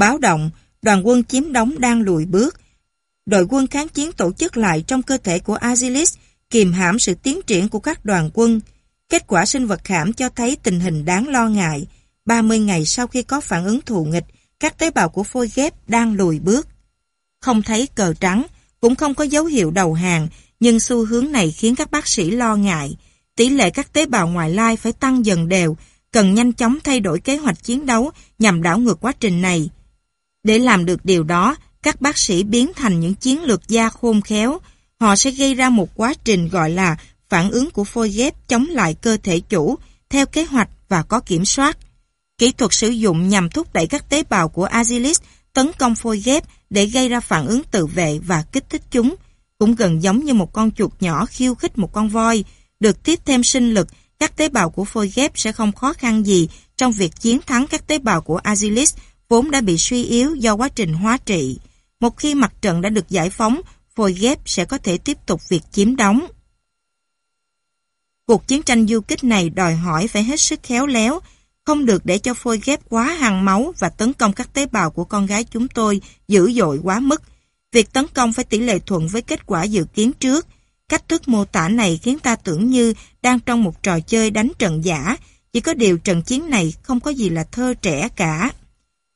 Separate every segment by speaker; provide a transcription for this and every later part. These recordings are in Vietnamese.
Speaker 1: Báo động, đoàn quân chiếm đóng đang lùi bước. Đội quân kháng chiến tổ chức lại trong cơ thể của Azilis, kìm hãm sự tiến triển của các đoàn quân. Kết quả sinh vật khảm cho thấy tình hình đáng lo ngại. 30 ngày sau khi có phản ứng thù nghịch, các tế bào của phôi ghép đang lùi bước. Không thấy cờ trắng, cũng không có dấu hiệu đầu hàng, nhưng xu hướng này khiến các bác sĩ lo ngại. Tỷ lệ các tế bào ngoại lai phải tăng dần đều, cần nhanh chóng thay đổi kế hoạch chiến đấu nhằm đảo ngược quá trình này. Để làm được điều đó, các bác sĩ biến thành những chiến lược gia khôn khéo. Họ sẽ gây ra một quá trình gọi là phản ứng của phôi ghép chống lại cơ thể chủ, theo kế hoạch và có kiểm soát. Kỹ thuật sử dụng nhằm thúc đẩy các tế bào của Agilis tấn công phôi ghép để gây ra phản ứng tự vệ và kích thích chúng. Cũng gần giống như một con chuột nhỏ khiêu khích một con voi, được tiếp thêm sinh lực, các tế bào của phôi ghép sẽ không khó khăn gì trong việc chiến thắng các tế bào của Agilis vốn đã bị suy yếu do quá trình hóa trị. Một khi mặt trận đã được giải phóng, phôi ghép sẽ có thể tiếp tục việc chiếm đóng. Cuộc chiến tranh du kích này đòi hỏi phải hết sức khéo léo, không được để cho phôi ghép quá hàng máu và tấn công các tế bào của con gái chúng tôi dữ dội quá mức. Việc tấn công phải tỷ lệ thuận với kết quả dự kiến trước. Cách thức mô tả này khiến ta tưởng như đang trong một trò chơi đánh trận giả, chỉ có điều trận chiến này không có gì là thơ trẻ cả.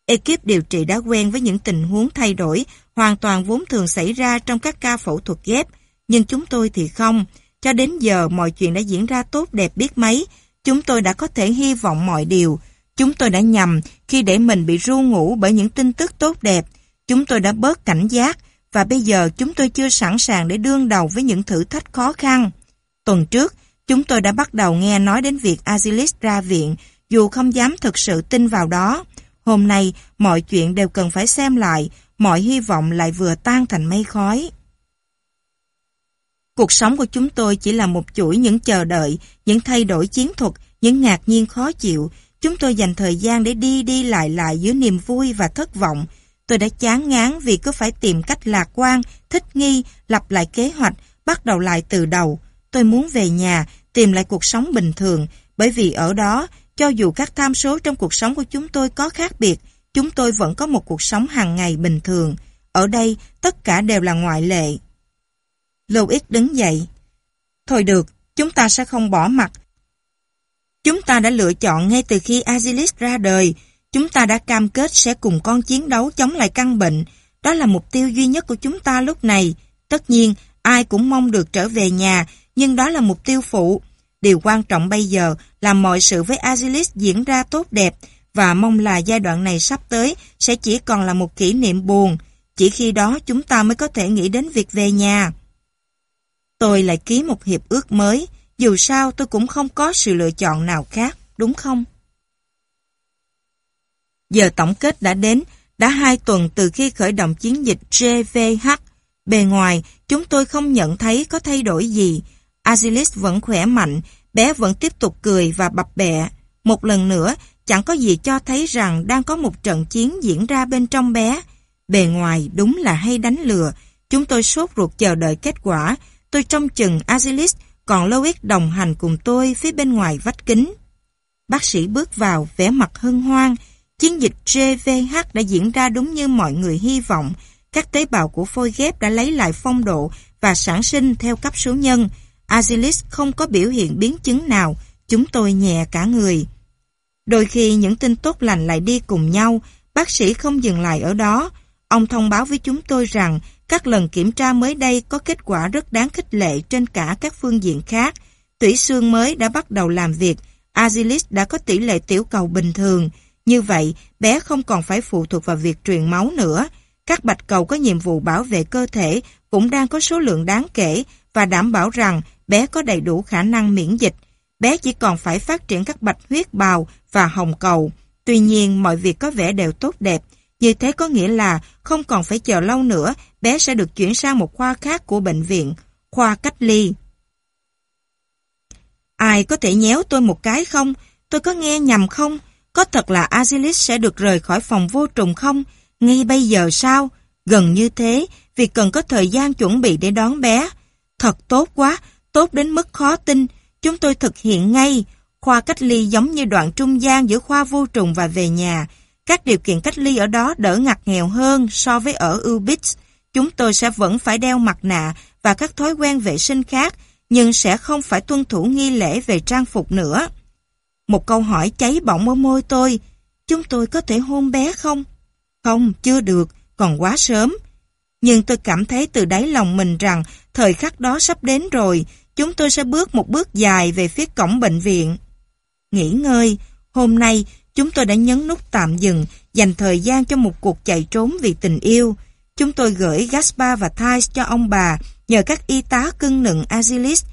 Speaker 1: Ekip điều trị đã quen với những tình huống thay đổi hoàn toàn vốn thường xảy ra trong các ca phẫu thuật ghép, nhưng chúng tôi thì không. Cho đến giờ mọi chuyện đã diễn ra tốt đẹp biết mấy, chúng tôi đã có thể hy vọng mọi điều. Chúng tôi đã nhầm khi để mình bị ru ngủ bởi những tin tức tốt đẹp. Chúng tôi đã bớt cảnh giác và bây giờ chúng tôi chưa sẵn sàng để đương đầu với những thử thách khó khăn. Tuần trước, chúng tôi đã bắt đầu nghe nói đến việc Azilis ra viện dù không dám thực sự tin vào đó. Hôm nay, mọi chuyện đều cần phải xem lại, mọi hy vọng lại vừa tan thành mây khói. Cuộc sống của chúng tôi chỉ là một chuỗi những chờ đợi, những thay đổi chiến thuật, những ngạc nhiên khó chịu. Chúng tôi dành thời gian để đi đi lại lại giữa niềm vui và thất vọng. Tôi đã chán ngán vì cứ phải tìm cách lạc quan, thích nghi, lặp lại kế hoạch, bắt đầu lại từ đầu. Tôi muốn về nhà, tìm lại cuộc sống bình thường, bởi vì ở đó, cho dù các tham số trong cuộc sống của chúng tôi có khác biệt, chúng tôi vẫn có một cuộc sống hàng ngày bình thường. Ở đây, tất cả đều là ngoại lệ. Louis đứng dậy. Thôi được, chúng ta sẽ không bỏ mặt. Chúng ta đã lựa chọn ngay từ khi Azilis ra đời. Chúng ta đã cam kết sẽ cùng con chiến đấu chống lại căn bệnh. Đó là mục tiêu duy nhất của chúng ta lúc này. Tất nhiên, ai cũng mong được trở về nhà, nhưng đó là mục tiêu phụ. Điều quan trọng bây giờ làm mọi sự với Azilis diễn ra tốt đẹp và mong là giai đoạn này sắp tới sẽ chỉ còn là một kỷ niệm buồn. Chỉ khi đó chúng ta mới có thể nghĩ đến việc về nhà. Tôi lại ký một hiệp ước mới, dù sao tôi cũng không có sự lựa chọn nào khác, đúng không? Giờ tổng kết đã đến, đã hai tuần từ khi khởi động chiến dịch JVH. Bề ngoài, chúng tôi không nhận thấy có thay đổi gì. Azilis vẫn khỏe mạnh, bé vẫn tiếp tục cười và bập bẹ. Một lần nữa, chẳng có gì cho thấy rằng đang có một trận chiến diễn ra bên trong bé. Bề ngoài đúng là hay đánh lừa. Chúng tôi sốt ruột chờ đợi kết quả. Tôi trông chừng Azilis, còn Lois đồng hành cùng tôi phía bên ngoài vách kính. Bác sĩ bước vào, vẻ mặt hân hoan. Chiến dịch GVH đã diễn ra đúng như mọi người hy vọng. Các tế bào của phôi ghép đã lấy lại phong độ và sản sinh theo cấp số nhân. Azilis không có biểu hiện biến chứng nào, chúng tôi nhẹ cả người. Đôi khi những tin tốt lành lại đi cùng nhau, bác sĩ không dừng lại ở đó. Ông thông báo với chúng tôi rằng các lần kiểm tra mới đây có kết quả rất đáng khích lệ trên cả các phương diện khác. Tủy xương mới đã bắt đầu làm việc, Azilis đã có tỷ lệ tiểu cầu bình thường. Như vậy, bé không còn phải phụ thuộc vào việc truyền máu nữa. Các bạch cầu có nhiệm vụ bảo vệ cơ thể cũng đang có số lượng đáng kể và đảm bảo rằng bé có đầy đủ khả năng miễn dịch. Bé chỉ còn phải phát triển các bạch huyết bào và hồng cầu. Tuy nhiên, mọi việc có vẻ đều tốt đẹp. Như thế có nghĩa là không còn phải chờ lâu nữa, bé sẽ được chuyển sang một khoa khác của bệnh viện, khoa cách ly. Ai có thể nhéo tôi một cái không? Tôi có nghe nhầm không? Có thật là Azilis sẽ được rời khỏi phòng vô trùng không? Ngay bây giờ sao? Gần như thế, vì cần có thời gian chuẩn bị để đón bé. Thật tốt quá, tốt đến mức khó tin. Chúng tôi thực hiện ngay. Khoa cách ly giống như đoạn trung gian giữa khoa vô trùng và về nhà. Các điều kiện cách ly ở đó đỡ ngặt nghèo hơn so với ở Ubix. Chúng tôi sẽ vẫn phải đeo mặt nạ và các thói quen vệ sinh khác, nhưng sẽ không phải tuân thủ nghi lễ về trang phục nữa. Một câu hỏi cháy bỏng ở môi tôi. Chúng tôi có thể hôn bé không? Không, chưa được, còn quá sớm. Nhưng tôi cảm thấy từ đáy lòng mình rằng thời khắc đó sắp đến rồi, chúng tôi sẽ bước một bước dài về phía cổng bệnh viện. Nghỉ ngơi, hôm nay chúng tôi đã nhấn nút tạm dừng, dành thời gian cho một cuộc chạy trốn vì tình yêu. Chúng tôi gửi Gaspar và Thais cho ông bà nhờ các y tá cưng nựng Azilis.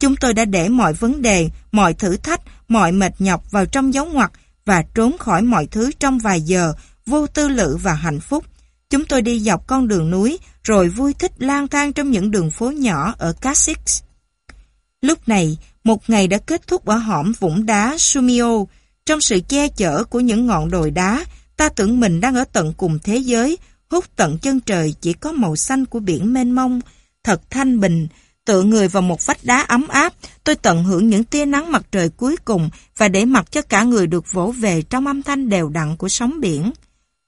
Speaker 1: Chúng tôi đã để mọi vấn đề, mọi thử thách, mọi mệt nhọc vào trong dấu ngoặc và trốn khỏi mọi thứ trong vài giờ, vô tư lự và hạnh phúc. Chúng tôi đi dọc con đường núi, rồi vui thích lang thang trong những đường phố nhỏ ở Cassis. Lúc này, một ngày đã kết thúc ở hõm vũng đá Sumio. Trong sự che chở của những ngọn đồi đá, ta tưởng mình đang ở tận cùng thế giới, hút tận chân trời chỉ có màu xanh của biển mênh mông, thật thanh bình. Tựa người vào một vách đá ấm áp, tôi tận hưởng những tia nắng mặt trời cuối cùng và để mặc cho cả người được vỗ về trong âm thanh đều đặn của sóng biển.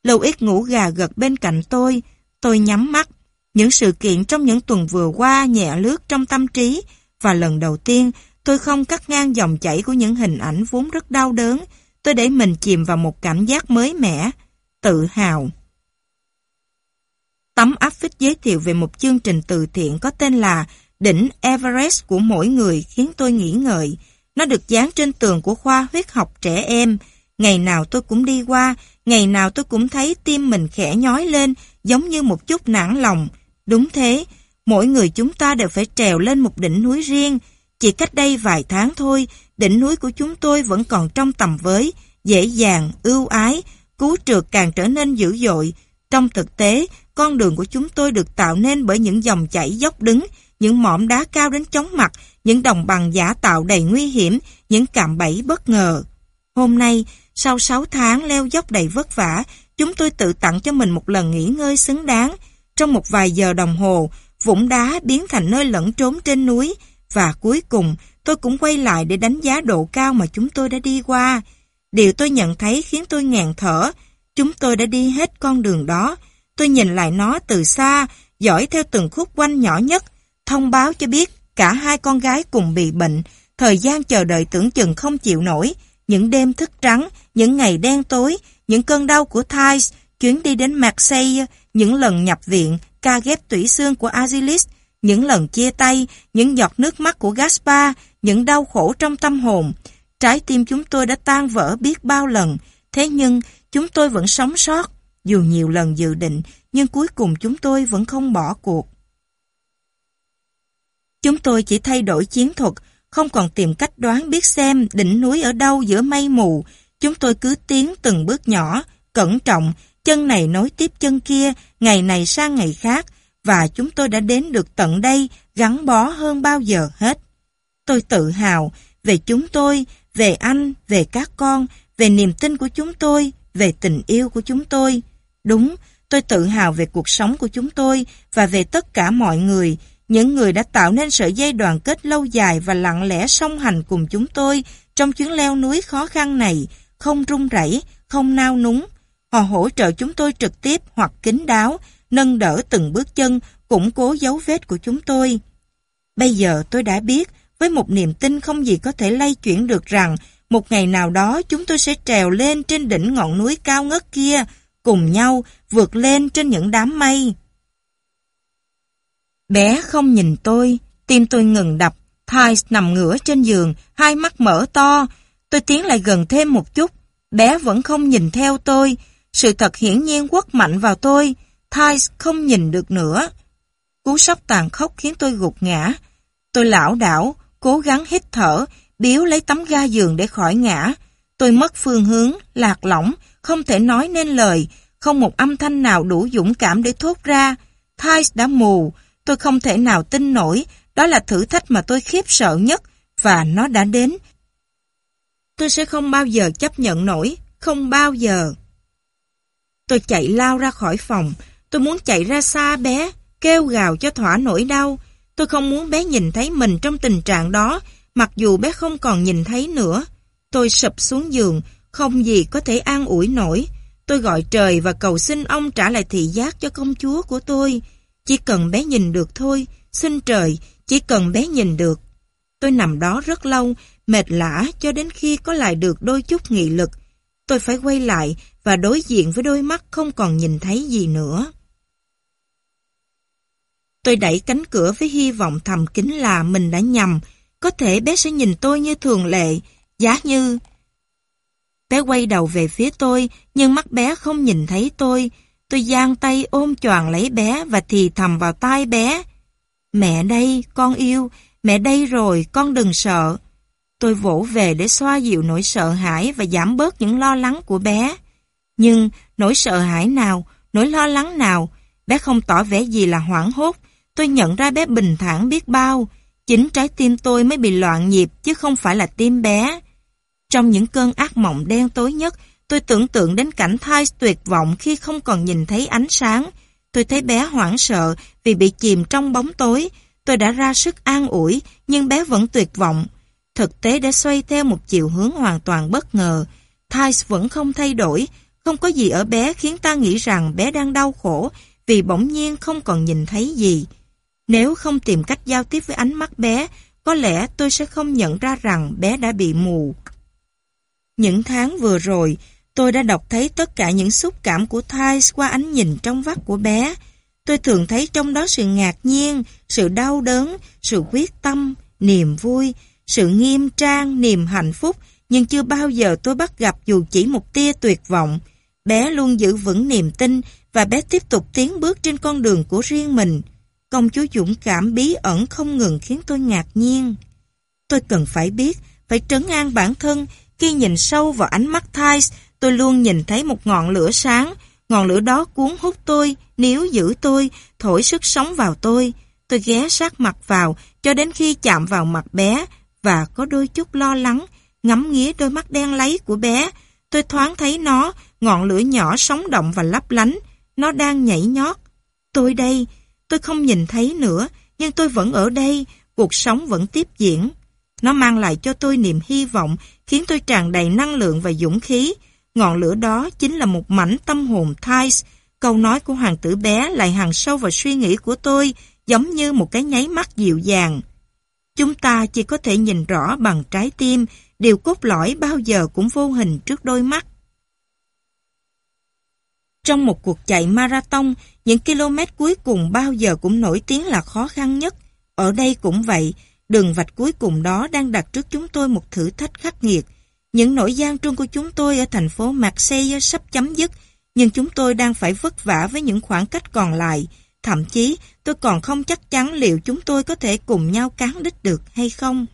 Speaker 1: Louis ngủ gà gật bên cạnh tôi, tôi nhắm mắt. Những sự kiện trong những tuần vừa qua nhẹ lướt trong tâm trí và lần đầu tiên tôi không cắt ngang dòng chảy của những hình ảnh vốn rất đau đớn. Tôi để mình chìm vào một cảm giác mới mẻ, tự hào. Tấm áp phích giới thiệu về một chương trình từ thiện có tên là Đỉnh Everest của mỗi người khiến tôi nghĩ ngợi. Nó được dán trên tường của khoa huyết học trẻ em. Ngày nào tôi cũng đi qua, ngày nào tôi cũng thấy tim mình khẽ nhói lên, giống như một chút nản lòng. Đúng thế, mỗi người chúng ta đều phải trèo lên một đỉnh núi riêng. Chỉ cách đây vài tháng thôi, đỉnh núi của chúng tôi vẫn còn trong tầm với, dễ dàng, ưu ái, cứu trượt càng trở nên dữ dội. Trong thực tế, con đường của chúng tôi được tạo nên bởi những dòng chảy dốc đứng, những mỏm đá cao đến chóng mặt, những đồng bằng giả tạo đầy nguy hiểm, những cạm bẫy bất ngờ. Hôm nay, sau 6 tháng leo dốc đầy vất vả, chúng tôi tự tặng cho mình một lần nghỉ ngơi xứng đáng. Trong một vài giờ đồng hồ, vũng đá biến thành nơi lẫn trốn trên núi, và cuối cùng tôi cũng quay lại để đánh giá độ cao mà chúng tôi đã đi qua. Điều tôi nhận thấy khiến tôi ngàn thở. Chúng tôi đã đi hết con đường đó. Tôi nhìn lại nó từ xa, dõi theo từng khúc quanh nhỏ nhất, thông báo cho biết cả hai con gái cùng bị bệnh, thời gian chờ đợi tưởng chừng không chịu nổi, những đêm thức trắng, những ngày đen tối, những cơn đau của Thais, chuyến đi đến Marseille, những lần nhập viện, ca ghép tủy xương của Azilis, những lần chia tay, những giọt nước mắt của Gaspar, những đau khổ trong tâm hồn. Trái tim chúng tôi đã tan vỡ biết bao lần, thế nhưng chúng tôi vẫn sống sót. Dù nhiều lần dự định, nhưng cuối cùng chúng tôi vẫn không bỏ cuộc. Chúng tôi chỉ thay đổi chiến thuật, không còn tìm cách đoán biết xem đỉnh núi ở đâu giữa mây mù. Chúng tôi cứ tiến từng bước nhỏ, cẩn trọng, chân này nối tiếp chân kia, ngày này sang ngày khác, và chúng tôi đã đến được tận đây gắn bó hơn bao giờ hết. Tôi tự hào về chúng tôi, về anh, về các con, về niềm tin của chúng tôi, về tình yêu của chúng tôi. Đúng, tôi tự hào về cuộc sống của chúng tôi và về tất cả mọi người, những người đã tạo nên sợi dây đoàn kết lâu dài và lặng lẽ song hành cùng chúng tôi trong chuyến leo núi khó khăn này, không run rẩy, không nao núng. Họ hỗ trợ chúng tôi trực tiếp hoặc kín đáo, nâng đỡ từng bước chân, củng cố dấu vết của chúng tôi. Bây giờ tôi đã biết, với một niềm tin không gì có thể lay chuyển được rằng, một ngày nào đó chúng tôi sẽ trèo lên trên đỉnh ngọn núi cao ngất kia, cùng nhau vượt lên trên những đám mây. Bé không nhìn tôi, tim tôi ngừng đập, Thais nằm ngửa trên giường, hai mắt mở to. Tôi tiến lại gần thêm một chút, bé vẫn không nhìn theo tôi. Sự thật hiển nhiên quất mạnh vào tôi. Thais không nhìn được nữa. Cú sốc tàn khốc khiến tôi gục ngã. Tôi lảo đảo, cố gắng hít thở, biếu lấy tấm ga giường để khỏi ngã. Tôi mất phương hướng, lạc lõng, không thể nói nên lời, không một âm thanh nào đủ dũng cảm để thốt ra. Thais đã mù, tôi không thể nào tin nổi, đó là thử thách mà tôi khiếp sợ nhất, và nó đã đến. Tôi sẽ không bao giờ chấp nhận nổi, không bao giờ. Tôi chạy lao ra khỏi phòng, tôi muốn chạy ra xa bé, kêu gào cho thỏa nỗi đau. Tôi không muốn bé nhìn thấy mình trong tình trạng đó, mặc dù bé không còn nhìn thấy nữa. Tôi sụp xuống giường, không gì có thể an ủi nổi. Tôi gọi trời và cầu xin ông trả lại thị giác cho công chúa của tôi. Chỉ cần bé nhìn được thôi, xin trời, chỉ cần bé nhìn được. Tôi nằm đó rất lâu, mệt lã cho đến khi có lại được đôi chút nghị lực. Tôi phải quay lại và đối diện với đôi mắt không còn nhìn thấy gì nữa. Tôi đẩy cánh cửa với hy vọng thầm kín là mình đã nhầm. Có thể bé sẽ nhìn tôi như thường lệ, giá như... Bé quay đầu về phía tôi, nhưng mắt bé không nhìn thấy tôi. Tôi giang tay ôm choàng lấy bé và thì thầm vào tai bé. Mẹ đây, con yêu, mẹ đây rồi, con đừng sợ. Tôi vỗ về để xoa dịu nỗi sợ hãi và giảm bớt những lo lắng của bé. Nhưng nỗi sợ hãi nào, nỗi lo lắng nào, bé không tỏ vẻ gì là hoảng hốt. Tôi nhận ra bé bình thản biết bao. Chính trái tim tôi mới bị loạn nhịp chứ không phải là tim bé. Trong những cơn ác mộng đen tối nhất, tôi tưởng tượng đến cảnh thai tuyệt vọng khi không còn nhìn thấy ánh sáng. Tôi thấy bé hoảng sợ vì bị chìm trong bóng tối. Tôi đã ra sức an ủi, nhưng bé vẫn tuyệt vọng. Thực tế đã xoay theo một chiều hướng hoàn toàn bất ngờ. Thais vẫn không thay đổi, không có gì ở bé khiến ta nghĩ rằng bé đang đau khổ vì bỗng nhiên không còn nhìn thấy gì. Nếu không tìm cách giao tiếp với ánh mắt bé, có lẽ tôi sẽ không nhận ra rằng bé đã bị mù. Những tháng vừa rồi, tôi đã đọc thấy tất cả những xúc cảm của Thais qua ánh nhìn trong vắt của bé. Tôi thường thấy trong đó sự ngạc nhiên, sự đau đớn, sự quyết tâm, niềm vui, sự nghiêm trang, niềm hạnh phúc, nhưng chưa bao giờ tôi bắt gặp dù chỉ một tia tuyệt vọng. Bé luôn giữ vững niềm tin và bé tiếp tục tiến bước trên con đường của riêng mình. Công chúa dũng cảm bí ẩn không ngừng khiến tôi ngạc nhiên. Tôi cần phải biết, phải trấn an bản thân. Khi nhìn sâu vào ánh mắt Thais, tôi luôn nhìn thấy một ngọn lửa sáng. Ngọn lửa đó cuốn hút tôi, níu giữ tôi, thổi sức sống vào tôi. Tôi ghé sát mặt vào, cho đến khi chạm vào mặt bé, và có đôi chút lo lắng, ngắm nghía đôi mắt đen lấy của bé. Tôi thoáng thấy nó, ngọn lửa nhỏ sống động và lấp lánh. Nó đang nhảy nhót. Tôi đây, tôi không nhìn thấy nữa, nhưng tôi vẫn ở đây, cuộc sống vẫn tiếp diễn. Nó mang lại cho tôi niềm hy vọng, khiến tôi tràn đầy năng lượng và dũng khí. Ngọn lửa đó chính là một mảnh tâm hồn Thais. Câu nói của hoàng tử bé lại hàng sâu vào suy nghĩ của tôi, giống như một cái nháy mắt dịu dàng. Chúng ta chỉ có thể nhìn rõ bằng trái tim, điều cốt lõi bao giờ cũng vô hình trước đôi mắt. Trong một cuộc chạy marathon, những km cuối cùng bao giờ cũng nổi tiếng là khó khăn nhất. Ở đây cũng vậy, đường vạch cuối cùng đó đang đặt trước chúng tôi một thử thách khắc nghiệt. Những nỗi gian truân của chúng tôi ở thành phố Marseille sắp chấm dứt, nhưng chúng tôi đang phải vất vả với những khoảng cách còn lại. Thậm chí, tôi còn không chắc chắn liệu chúng tôi có thể cùng nhau cán đích được hay không.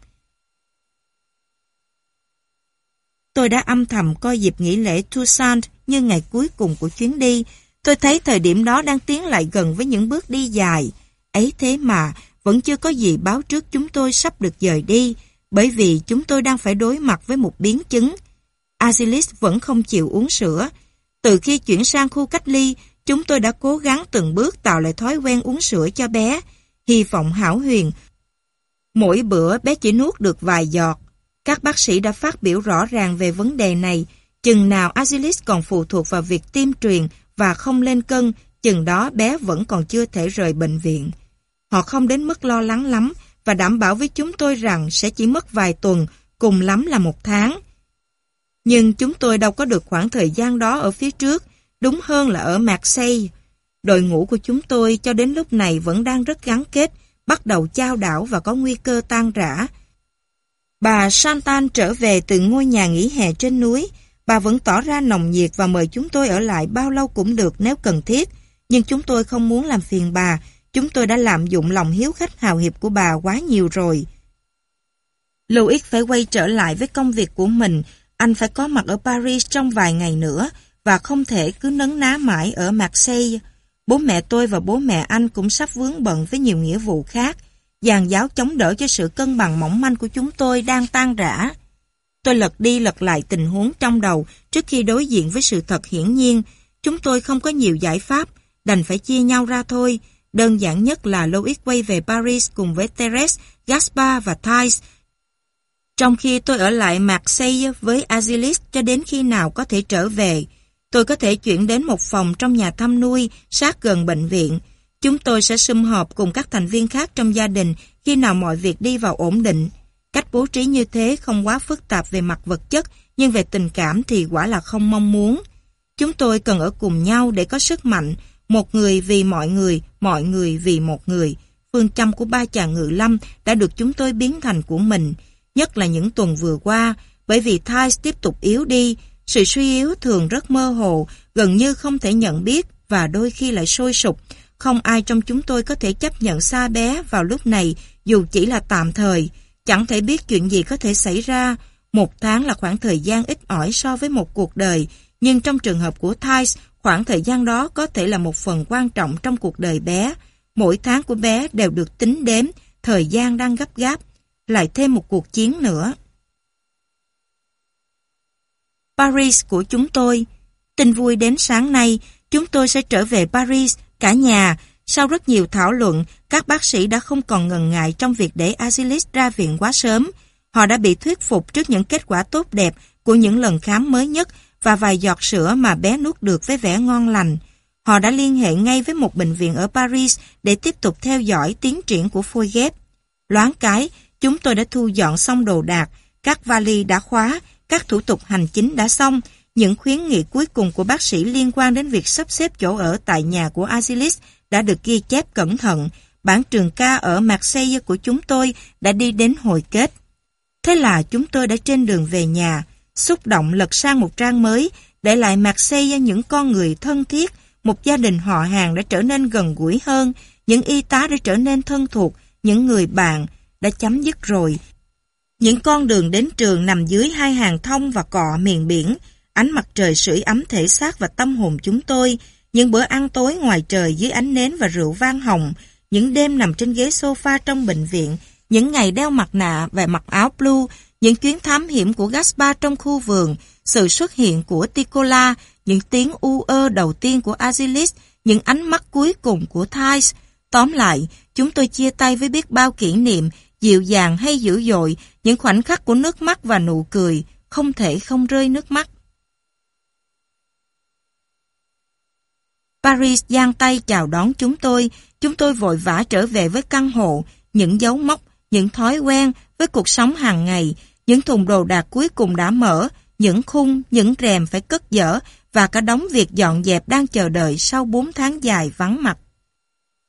Speaker 1: Tôi đã âm thầm coi dịp nghỉ lễ Toussaint như ngày cuối cùng của chuyến đi. Tôi thấy thời điểm đó đang tiến lại gần với những bước đi dài. Ấy thế mà, vẫn chưa có gì báo trước chúng tôi sắp được dời đi, bởi vì chúng tôi đang phải đối mặt với một biến chứng. Azilis vẫn không chịu uống sữa. Từ khi chuyển sang khu cách ly, chúng tôi đã cố gắng từng bước tạo lại thói quen uống sữa cho bé. Hy vọng hảo huyền. Mỗi bữa bé chỉ nuốt được vài giọt. Các bác sĩ đã phát biểu rõ ràng về vấn đề này. Chừng nào Azilis còn phụ thuộc vào việc tiêm truyền và không lên cân, chừng đó bé vẫn còn chưa thể rời bệnh viện. Họ không đến mức lo lắng lắm và đảm bảo với chúng tôi rằng sẽ chỉ mất vài tuần, cùng lắm là một tháng. Nhưng chúng tôi đâu có được khoảng thời gian đó ở phía trước, đúng hơn là ở Marseille. Đội ngũ của chúng tôi cho đến lúc này vẫn đang rất gắn kết, bắt đầu chao đảo và có nguy cơ tan rã. Bà Santan trở về từ ngôi nhà nghỉ hè trên núi. Bà vẫn tỏ ra nồng nhiệt và mời chúng tôi ở lại bao lâu cũng được nếu cần thiết. Nhưng chúng tôi không muốn làm phiền bà. Chúng tôi đã lạm dụng lòng hiếu khách hào hiệp của bà quá nhiều rồi. Louis phải quay trở lại với công việc của mình. Anh phải có mặt ở Paris trong vài ngày nữa và không thể cứ nấn ná mãi ở Marseille. Bố mẹ tôi và bố mẹ anh cũng sắp vướng bận với nhiều nghĩa vụ khác giàn giáo chống đỡ cho sự cân bằng mỏng manh của chúng tôi đang tan rã. Tôi lật đi lật lại tình huống trong đầu trước khi đối diện với sự thật hiển nhiên. Chúng tôi không có nhiều giải pháp, đành phải chia nhau ra thôi. Đơn giản nhất là Louis quay về Paris cùng với Therese, Gaspar và Thais. Trong khi tôi ở lại Marseille với Azilis cho đến khi nào có thể trở về. tôi có thể chuyển đến một phòng trong nhà thăm nuôi sát gần bệnh viện. Chúng tôi sẽ sum họp cùng các thành viên khác trong gia đình khi nào mọi việc đi vào ổn định. Cách bố trí như thế không quá phức tạp về mặt vật chất, nhưng về tình cảm thì quả là không mong muốn. Chúng tôi cần ở cùng nhau để có sức mạnh, một người vì mọi người, mọi người vì một người. Phương châm của ba chàng ngự lâm đã được chúng tôi biến thành của mình, nhất là những tuần vừa qua, bởi vì Thais tiếp tục yếu đi, sự suy yếu thường rất mơ hồ, gần như không thể nhận biết và đôi khi lại sôi sục. Không ai trong chúng tôi có thể chấp nhận xa bé vào lúc này dù chỉ là tạm thời. Chẳng thể biết chuyện gì có thể xảy ra. Một tháng là khoảng thời gian ít ỏi so với một cuộc đời, nhưng trong trường hợp của Thais, khoảng thời gian đó có thể là một phần quan trọng trong cuộc đời bé. Mỗi tháng của bé đều được tính đếm, thời gian đang gấp gáp. Lại thêm một cuộc chiến nữa. Paris của chúng tôi. Tin vui đến sáng nay, chúng tôi sẽ trở về Paris, cả nhà. Sau rất nhiều thảo luận, các bác sĩ đã không còn ngần ngại trong việc để Azilis ra viện quá sớm. Họ đã bị thuyết phục trước những kết quả tốt đẹp của những lần khám mới nhất và vài giọt sữa mà bé nuốt được với vẻ ngon lành. Họ đã liên hệ ngay với một bệnh viện ở Paris để tiếp tục theo dõi tiến triển của phôi ghép. Loáng cái, chúng tôi đã thu dọn xong đồ đạc, các vali đã khóa, các thủ tục hành chính đã xong, những khuyến nghị cuối cùng của bác sĩ liên quan đến việc sắp xếp chỗ ở tại nhà của Azilis đã được ghi chép cẩn thận. Bản trường ca ở Marseille của chúng tôi đã đi đến hồi kết. Thế là chúng tôi đã trên đường về nhà, xúc động lật sang một trang mới, để lại Marseille những con người thân thiết, một gia đình họ hàng đã trở nên gần gũi hơn, những y tá đã trở nên thân thuộc, những người bạn đã chấm dứt rồi, những con đường đến trường nằm dưới hai hàng thông và cọ miền biển, ánh mặt trời sưởi ấm thể xác và tâm hồn chúng tôi, những bữa ăn tối ngoài trời dưới ánh nến và rượu vang hồng, những đêm nằm trên ghế sofa trong bệnh viện, những ngày đeo mặt nạ và mặc áo blue, những chuyến thám hiểm của Gaspar trong khu vườn, sự xuất hiện của Ticola, những tiếng u ơ đầu tiên của Azilis, những ánh mắt cuối cùng của Thais. Tóm lại, chúng tôi chia tay với biết bao kỷ niệm dịu dàng hay dữ dội, những khoảnh khắc của nước mắt và nụ cười, không thể không rơi nước mắt. Paris giang tay chào đón chúng tôi, chúng tôi vội vã trở về với căn hộ, những dấu mốc, những thói quen với cuộc sống hàng ngày, những thùng đồ đạc cuối cùng đã mở, những khung, những rèm phải cất dỡ và cả đống việc dọn dẹp đang chờ đợi sau 4 tháng dài vắng mặt.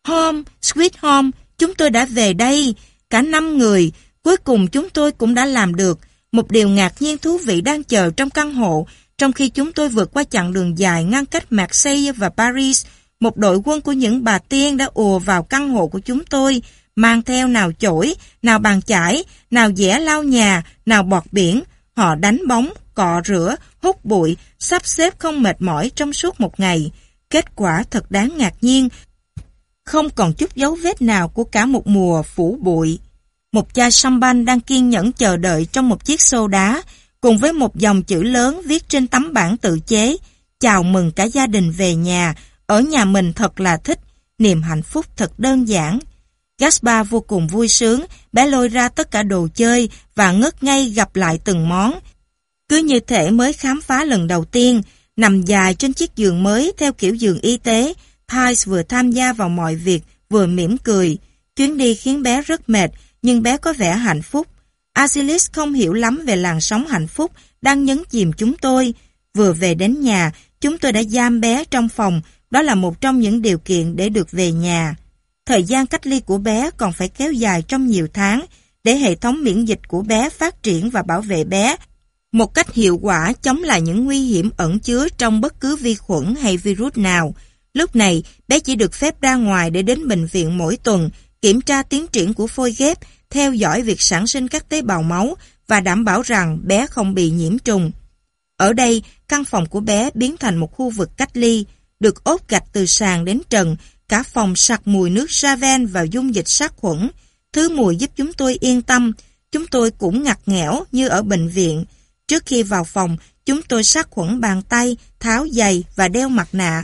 Speaker 1: Home, sweet home, chúng tôi đã về đây, cả năm người, cuối cùng chúng tôi cũng đã làm được. Một điều ngạc nhiên thú vị đang chờ trong căn hộ, trong khi chúng tôi vượt qua chặng đường dài ngăn cách Marseille và Paris, một đội quân của những bà tiên đã ùa vào căn hộ của chúng tôi, mang theo nào chổi, nào bàn chải, nào dẻ lau nhà, nào bọt biển. Họ đánh bóng, cọ rửa, hút bụi, sắp xếp không mệt mỏi trong suốt một ngày. Kết quả thật đáng ngạc nhiên không còn chút dấu vết nào của cả một mùa phủ bụi. Một chai banh đang kiên nhẫn chờ đợi trong một chiếc xô đá, cùng với một dòng chữ lớn viết trên tấm bảng tự chế, chào mừng cả gia đình về nhà, ở nhà mình thật là thích, niềm hạnh phúc thật đơn giản. Gaspar vô cùng vui sướng, bé lôi ra tất cả đồ chơi và ngất ngay gặp lại từng món. Cứ như thể mới khám phá lần đầu tiên, nằm dài trên chiếc giường mới theo kiểu giường y tế, Thais vừa tham gia vào mọi việc, vừa mỉm cười. Chuyến đi khiến bé rất mệt, nhưng bé có vẻ hạnh phúc. Asilis không hiểu lắm về làn sóng hạnh phúc đang nhấn chìm chúng tôi. Vừa về đến nhà, chúng tôi đã giam bé trong phòng, đó là một trong những điều kiện để được về nhà. Thời gian cách ly của bé còn phải kéo dài trong nhiều tháng, để hệ thống miễn dịch của bé phát triển và bảo vệ bé một cách hiệu quả chống lại những nguy hiểm ẩn chứa trong bất cứ vi khuẩn hay virus nào. Lúc này, bé chỉ được phép ra ngoài để đến bệnh viện mỗi tuần, kiểm tra tiến triển của phôi ghép, theo dõi việc sản sinh các tế bào máu và đảm bảo rằng bé không bị nhiễm trùng. Ở đây, căn phòng của bé biến thành một khu vực cách ly, được ốp gạch từ sàn đến trần, cả phòng sặc mùi nước Raven và dung dịch sát khuẩn. Thứ mùi giúp chúng tôi yên tâm, chúng tôi cũng ngặt nghẽo như ở bệnh viện. Trước khi vào phòng, chúng tôi sát khuẩn bàn tay, tháo giày và đeo mặt nạ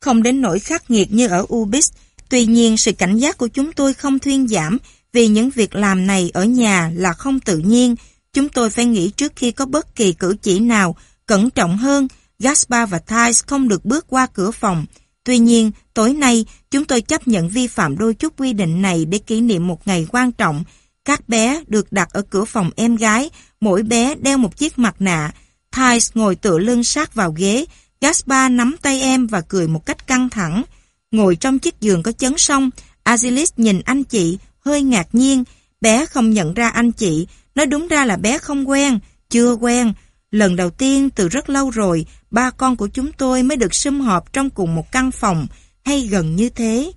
Speaker 1: không đến nỗi khắc nghiệt như ở Ubis. Tuy nhiên, sự cảnh giác của chúng tôi không thuyên giảm vì những việc làm này ở nhà là không tự nhiên. Chúng tôi phải nghĩ trước khi có bất kỳ cử chỉ nào, cẩn trọng hơn. Gaspar và Thais không được bước qua cửa phòng. Tuy nhiên, tối nay, chúng tôi chấp nhận vi phạm đôi chút quy định này để kỷ niệm một ngày quan trọng. Các bé được đặt ở cửa phòng em gái, mỗi bé đeo một chiếc mặt nạ. Thais ngồi tựa lưng sát vào ghế, Gaspar nắm tay em và cười một cách căng thẳng. Ngồi trong chiếc giường có chấn song, Azilis nhìn anh chị, hơi ngạc nhiên. Bé không nhận ra anh chị, nói đúng ra là bé không quen, chưa quen. Lần đầu tiên từ rất lâu rồi, ba con của chúng tôi mới được sum họp trong cùng một căn phòng, hay gần như thế.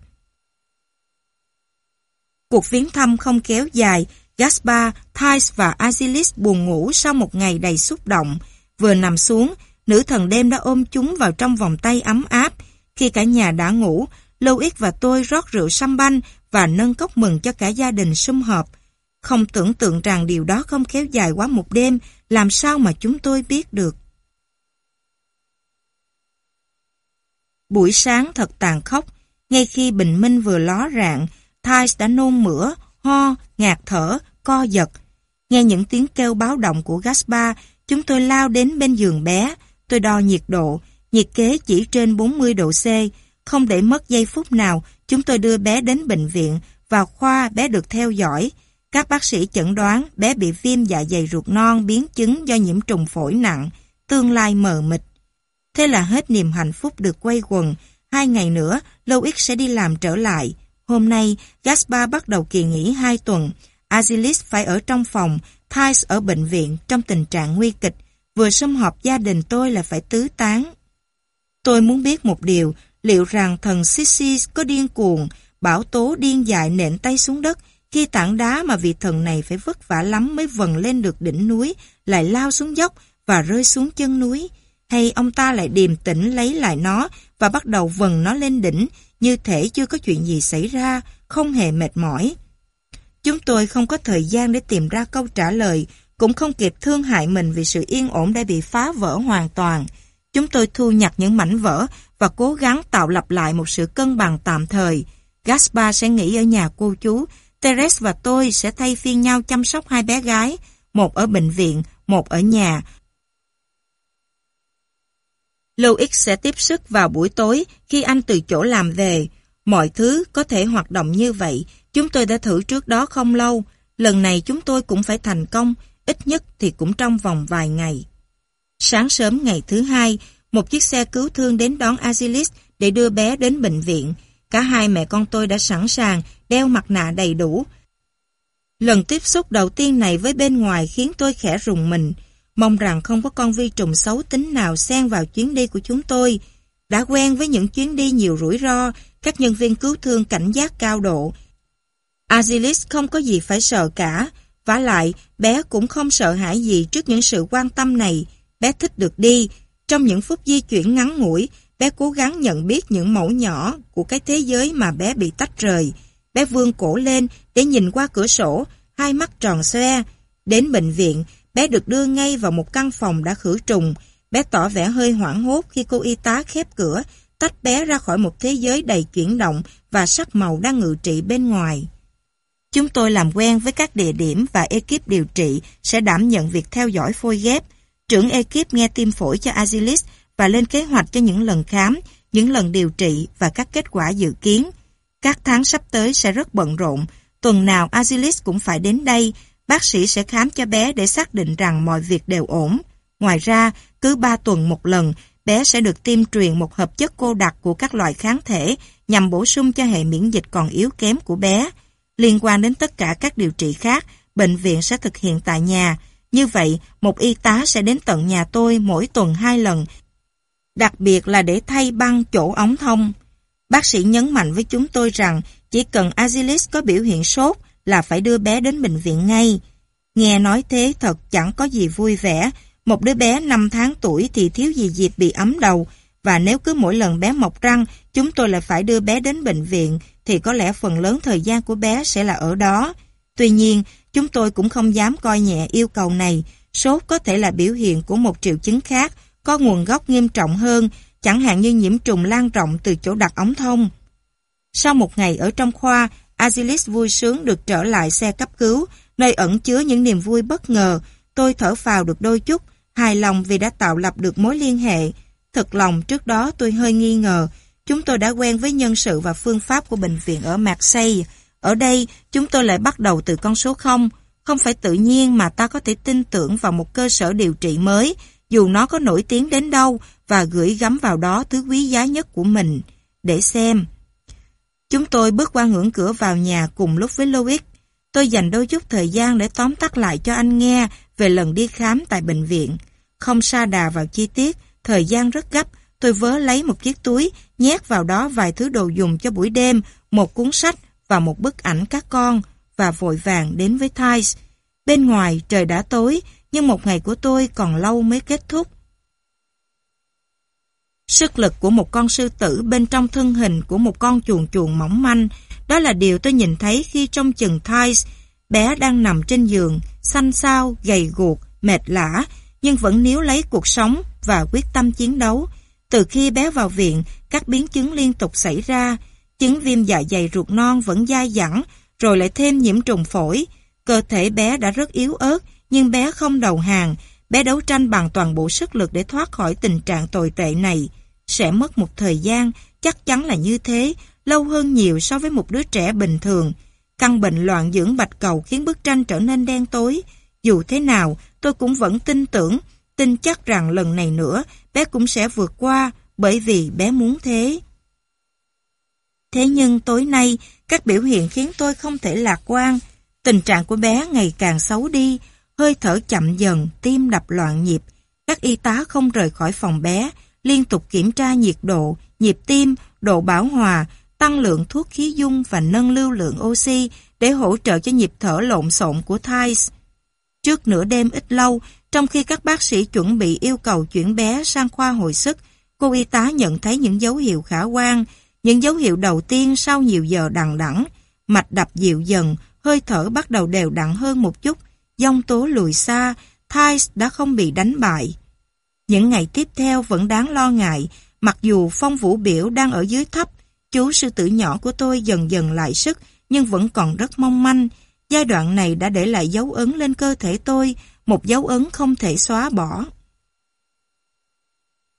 Speaker 1: Cuộc viếng thăm không kéo dài, Gaspar, Thais và Azilis buồn ngủ sau một ngày đầy xúc động. Vừa nằm xuống, nữ thần đêm đã ôm chúng vào trong vòng tay ấm áp. Khi cả nhà đã ngủ, Louis và tôi rót rượu sâm banh và nâng cốc mừng cho cả gia đình sum họp. Không tưởng tượng rằng điều đó không kéo dài quá một đêm, làm sao mà chúng tôi biết được. Buổi sáng thật tàn khốc, ngay khi bình minh vừa ló rạng, Thais đã nôn mửa, ho, ngạt thở, co giật. Nghe những tiếng kêu báo động của Gaspar, chúng tôi lao đến bên giường bé. Tôi đo nhiệt độ, nhiệt kế chỉ trên 40 độ C. Không để mất giây phút nào, chúng tôi đưa bé đến bệnh viện. Vào khoa, bé được theo dõi. Các bác sĩ chẩn đoán bé bị viêm dạ dày ruột non biến chứng do nhiễm trùng phổi nặng, tương lai mờ mịt. Thế là hết niềm hạnh phúc được quay quần. Hai ngày nữa, Loic sẽ đi làm trở lại. Hôm nay, Gaspar bắt đầu kỳ nghỉ hai tuần. Azilis phải ở trong phòng, Thais ở bệnh viện trong tình trạng nguy kịch. Vừa sum họp gia đình tôi là phải tứ tán. Tôi muốn biết một điều, liệu rằng thần Sissi có điên cuồng, bảo tố điên dại nện tay xuống đất khi tảng đá mà vị thần này phải vất vả lắm mới vần lên được đỉnh núi, lại lao xuống dốc và rơi xuống chân núi. Hay ông ta lại điềm tĩnh lấy lại nó và bắt đầu vần nó lên đỉnh, như thể chưa có chuyện gì xảy ra, không hề mệt mỏi. Chúng tôi không có thời gian để tìm ra câu trả lời, cũng không kịp thương hại mình vì sự yên ổn đã bị phá vỡ hoàn toàn. Chúng tôi thu nhặt những mảnh vỡ và cố gắng tạo lập lại một sự cân bằng tạm thời. Gaspar sẽ nghỉ ở nhà cô chú, Teres và tôi sẽ thay phiên nhau chăm sóc hai bé gái, một ở bệnh viện, một ở nhà. Louis sẽ tiếp sức vào buổi tối khi anh từ chỗ làm về. Mọi thứ có thể hoạt động như vậy, chúng tôi đã thử trước đó không lâu. Lần này chúng tôi cũng phải thành công, ít nhất thì cũng trong vòng vài ngày. Sáng sớm ngày thứ hai, một chiếc xe cứu thương đến đón Azilis để đưa bé đến bệnh viện. Cả hai mẹ con tôi đã sẵn sàng, đeo mặt nạ đầy đủ. Lần tiếp xúc đầu tiên này với bên ngoài khiến tôi khẽ rùng mình. Mong rằng không có con vi trùng xấu tính nào xen vào chuyến đi của chúng tôi. Đã quen với những chuyến đi nhiều rủi ro, các nhân viên cứu thương cảnh giác cao độ. Azilis không có gì phải sợ cả, và lại bé cũng không sợ hãi gì trước những sự quan tâm này. Bé thích được đi. Trong những phút di chuyển ngắn ngủi, bé cố gắng nhận biết những mẫu nhỏ của cái thế giới mà bé bị tách rời. Bé vươn cổ lên để nhìn qua cửa sổ, hai mắt tròn xoe. Đến bệnh viện, bé được đưa ngay vào một căn phòng đã khử trùng. Bé tỏ vẻ hơi hoảng hốt khi cô y tá khép cửa, tách bé ra khỏi một thế giới đầy chuyển động và sắc màu đang ngự trị bên ngoài. Chúng tôi làm quen với các địa điểm và ekip điều trị sẽ đảm nhận việc theo dõi phôi ghép. Trưởng ekip nghe tim phổi cho Azilis và lên kế hoạch cho những lần khám, những lần điều trị và các kết quả dự kiến. Các tháng sắp tới sẽ rất bận rộn. Tuần nào Azilis cũng phải đến đây. Bác sĩ sẽ khám cho bé để xác định rằng mọi việc đều ổn. Ngoài ra, cứ 3 tuần một lần, bé sẽ được tiêm truyền một hợp chất cô đặc của các loại kháng thể nhằm bổ sung cho hệ miễn dịch còn yếu kém của bé. Liên quan đến tất cả các điều trị khác, bệnh viện sẽ thực hiện tại nhà. Như vậy, một y tá sẽ đến tận nhà tôi mỗi tuần hai lần, đặc biệt là để thay băng chỗ ống thông. Bác sĩ nhấn mạnh với chúng tôi rằng chỉ cần Azilis có biểu hiện sốt là phải đưa bé đến bệnh viện ngay. Nghe nói thế thật chẳng có gì vui vẻ. Một đứa bé 5 tháng tuổi thì thiếu gì dịp bị ấm đầu. Và nếu cứ mỗi lần bé mọc răng, chúng tôi lại phải đưa bé đến bệnh viện, thì có lẽ phần lớn thời gian của bé sẽ là ở đó. Tuy nhiên, chúng tôi cũng không dám coi nhẹ yêu cầu này. Sốt có thể là biểu hiện của một triệu chứng khác, có nguồn gốc nghiêm trọng hơn, chẳng hạn như nhiễm trùng lan rộng từ chỗ đặt ống thông. Sau một ngày ở trong khoa, Azilis vui sướng được trở lại xe cấp cứu, nơi ẩn chứa những niềm vui bất ngờ. Tôi thở phào được đôi chút, hài lòng vì đã tạo lập được mối liên hệ. Thật lòng trước đó tôi hơi nghi ngờ. Chúng tôi đã quen với nhân sự và phương pháp của bệnh viện ở Marseille. Ở đây, chúng tôi lại bắt đầu từ con số 0. Không phải tự nhiên mà ta có thể tin tưởng vào một cơ sở điều trị mới, dù nó có nổi tiếng đến đâu, và gửi gắm vào đó thứ quý giá nhất của mình. Để xem. Chúng tôi bước qua ngưỡng cửa vào nhà cùng lúc với Loic. Tôi dành đôi chút thời gian để tóm tắt lại cho anh nghe về lần đi khám tại bệnh viện. Không xa đà vào chi tiết, thời gian rất gấp, tôi vớ lấy một chiếc túi, nhét vào đó vài thứ đồ dùng cho buổi đêm, một cuốn sách và một bức ảnh các con, và vội vàng đến với Thais. Bên ngoài trời đã tối, nhưng một ngày của tôi còn lâu mới kết thúc. Sức lực của một con sư tử bên trong thân hình của một con chuồn chuồn mỏng manh, đó là điều tôi nhìn thấy khi trong chừng Thais, bé đang nằm trên giường, xanh xao, gầy guộc, mệt lã, nhưng vẫn níu lấy cuộc sống và quyết tâm chiến đấu. Từ khi bé vào viện, các biến chứng liên tục xảy ra, chứng viêm dạ dày ruột non vẫn dai dẳng, rồi lại thêm nhiễm trùng phổi. Cơ thể bé đã rất yếu ớt, nhưng bé không đầu hàng. Bé đấu tranh bằng toàn bộ sức lực để thoát khỏi tình trạng tồi tệ này. Sẽ mất một thời gian, chắc chắn là như thế, lâu hơn nhiều so với một đứa trẻ bình thường. Căn bệnh loạn dưỡng bạch cầu khiến bức tranh trở nên đen tối. Dù thế nào, tôi cũng vẫn tin tưởng, tin chắc rằng lần này nữa bé cũng sẽ vượt qua, bởi vì bé muốn thế. Thế nhưng tối nay, các biểu hiện khiến tôi không thể lạc quan. Tình trạng của bé ngày càng xấu đi, hơi thở chậm dần, tim đập loạn nhịp. Các y tá không rời khỏi phòng bé, liên tục kiểm tra nhiệt độ, nhịp tim, độ bảo hòa, tăng lượng thuốc khí dung và nâng lưu lượng oxy để hỗ trợ cho nhịp thở lộn xộn của Thais. Trước nửa đêm ít lâu, trong khi các bác sĩ chuẩn bị yêu cầu chuyển bé sang khoa hồi sức, cô y tá nhận thấy những dấu hiệu khả quan, những dấu hiệu đầu tiên sau nhiều giờ đằng đẵng, mạch đập dịu dần, hơi thở bắt đầu đều đặn hơn một chút, dông tố lùi xa, Thais đã không bị đánh bại. Những ngày tiếp theo vẫn đáng lo ngại, mặc dù phong vũ biểu đang ở dưới thấp, chú sư tử nhỏ của tôi dần dần lại sức, nhưng vẫn còn rất mong manh. Giai đoạn này đã để lại dấu ấn lên cơ thể tôi, một dấu ấn không thể xóa bỏ.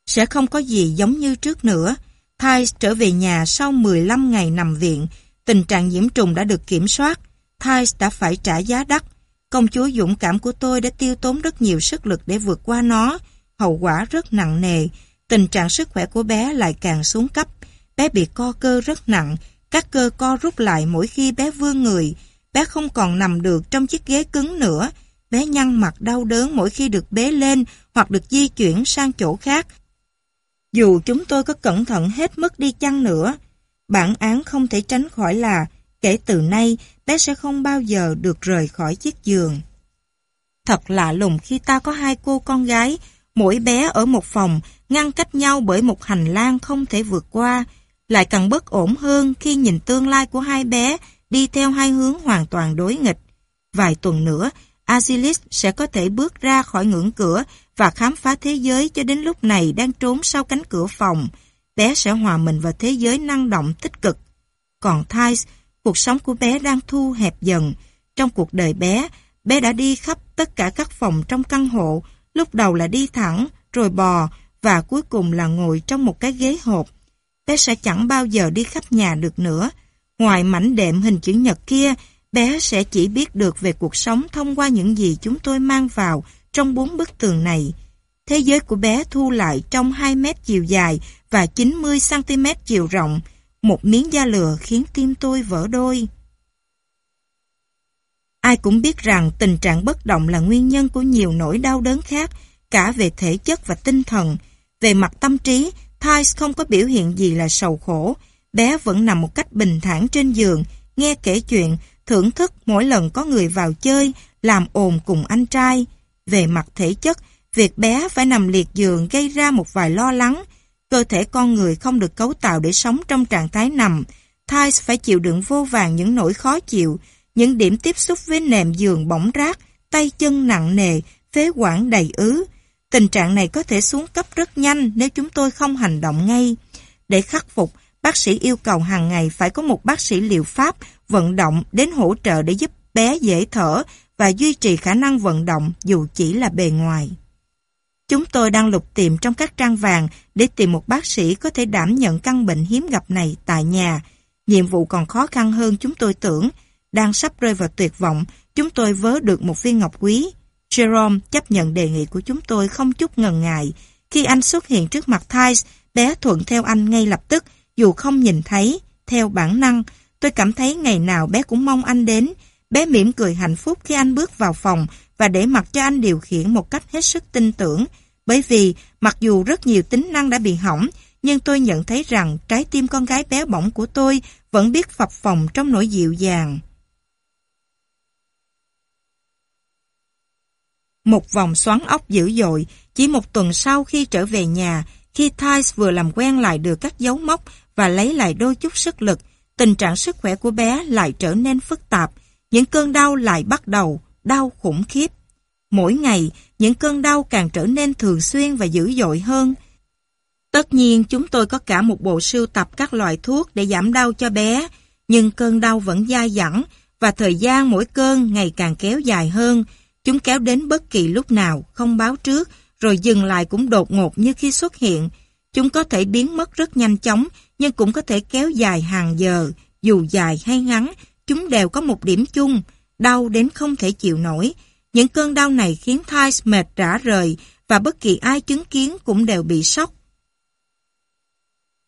Speaker 1: Sẽ không có gì giống như trước nữa. Thais trở về nhà sau 15 ngày nằm viện, tình trạng nhiễm trùng đã được kiểm soát. Thais đã phải trả giá đắt. Công chúa dũng cảm của tôi đã tiêu tốn rất nhiều sức lực để vượt qua nó. Hậu quả rất nặng nề. Tình trạng sức khỏe của bé lại càng xuống cấp. Bé bị co cơ rất nặng. Các cơ co rút lại mỗi khi bé vươn người. Bé không còn nằm được trong chiếc ghế cứng nữa. Bé nhăn mặt đau đớn mỗi khi được bế lên hoặc được di chuyển sang chỗ khác. Dù chúng tôi có cẩn thận hết mức đi chăng nữa, bản án không thể tránh khỏi là kể từ nay bé sẽ không bao giờ được rời khỏi chiếc giường. Thật lạ lùng khi ta có hai cô con gái, mỗi bé ở một phòng, ngăn cách nhau bởi một hành lang không thể vượt qua, lại càng bất ổn hơn khi nhìn tương lai của hai bé đi theo hai hướng hoàn toàn đối nghịch. Vài tuần nữa, Azilis sẽ có thể bước ra khỏi ngưỡng cửa và khám phá thế giới cho đến lúc này đang trốn sau cánh cửa phòng. Bé sẽ hòa mình vào thế giới năng động tích cực. Còn Thais, cuộc sống của bé đang thu hẹp dần. Trong cuộc đời bé, bé đã đi khắp tất cả các phòng trong căn hộ, lúc đầu là đi thẳng, rồi bò, và cuối cùng là ngồi trong một cái ghế hộp. Bé sẽ chẳng bao giờ đi khắp nhà được nữa. Ngoài mảnh đệm hình chữ nhật kia, bé sẽ chỉ biết được về cuộc sống thông qua những gì chúng tôi mang vào trong bốn bức tường này. Thế giới của bé thu lại trong 2 mét chiều dài và 90 cm chiều rộng. Một miếng da lừa khiến tim tôi vỡ đôi. Ai cũng biết rằng tình trạng bất động là nguyên nhân của nhiều nỗi đau đớn khác, cả về thể chất và tinh thần. Về mặt tâm trí, Thais không có biểu hiện gì là sầu khổ. Bé vẫn nằm một cách bình thản trên giường, nghe kể chuyện, thưởng thức mỗi lần có người vào chơi, làm ồn cùng anh trai. Về mặt thể chất, việc bé phải nằm liệt giường gây ra một vài lo lắng. Cơ thể con người không được cấu tạo để sống trong trạng thái nằm. Thais phải chịu đựng vô vàng những nỗi khó chịu, những điểm tiếp xúc với nệm giường bỏng rác, tay chân nặng nề, phế quản đầy ứ. Tình trạng này có thể xuống cấp rất nhanh nếu chúng tôi không hành động ngay. Để khắc phục, bác sĩ yêu cầu hàng ngày phải có một bác sĩ liệu pháp vận động đến hỗ trợ để giúp bé dễ thở và duy trì khả năng vận động dù chỉ là bề ngoài. Chúng tôi đang lục tìm trong các trang vàng để tìm một bác sĩ có thể đảm nhận căn bệnh hiếm gặp này tại nhà. Nhiệm vụ còn khó khăn hơn chúng tôi tưởng. Đang sắp rơi vào tuyệt vọng, chúng tôi vớ được một viên ngọc quý. Jerome chấp nhận đề nghị của chúng tôi không chút ngần ngại. Khi anh xuất hiện trước mặt Thais, bé thuận theo anh ngay lập tức, dù không nhìn thấy, theo bản năng. Tôi cảm thấy ngày nào bé cũng mong anh đến. Bé mỉm cười hạnh phúc khi anh bước vào phòng và để mặc cho anh điều khiển một cách hết sức tin tưởng. Bởi vì, mặc dù rất nhiều tính năng đã bị hỏng, nhưng tôi nhận thấy rằng trái tim con gái bé bỏng của tôi vẫn biết phập phòng trong nỗi dịu dàng. Một vòng xoắn ốc dữ dội, chỉ một tuần sau khi trở về nhà, khi Thais vừa làm quen lại được các dấu mốc và lấy lại đôi chút sức lực, tình trạng sức khỏe của bé lại trở nên phức tạp, những cơn đau lại bắt đầu, đau khủng khiếp. Mỗi ngày, những cơn đau càng trở nên thường xuyên và dữ dội hơn. Tất nhiên, chúng tôi có cả một bộ sưu tập các loại thuốc để giảm đau cho bé, nhưng cơn đau vẫn dai dẳng và thời gian mỗi cơn ngày càng kéo dài hơn. Chúng kéo đến bất kỳ lúc nào, không báo trước, rồi dừng lại cũng đột ngột như khi xuất hiện. Chúng có thể biến mất rất nhanh chóng, nhưng cũng có thể kéo dài hàng giờ. Dù dài hay ngắn, chúng đều có một điểm chung, đau đến không thể chịu nổi. Những cơn đau này khiến Thais mệt rã rời và bất kỳ ai chứng kiến cũng đều bị sốc.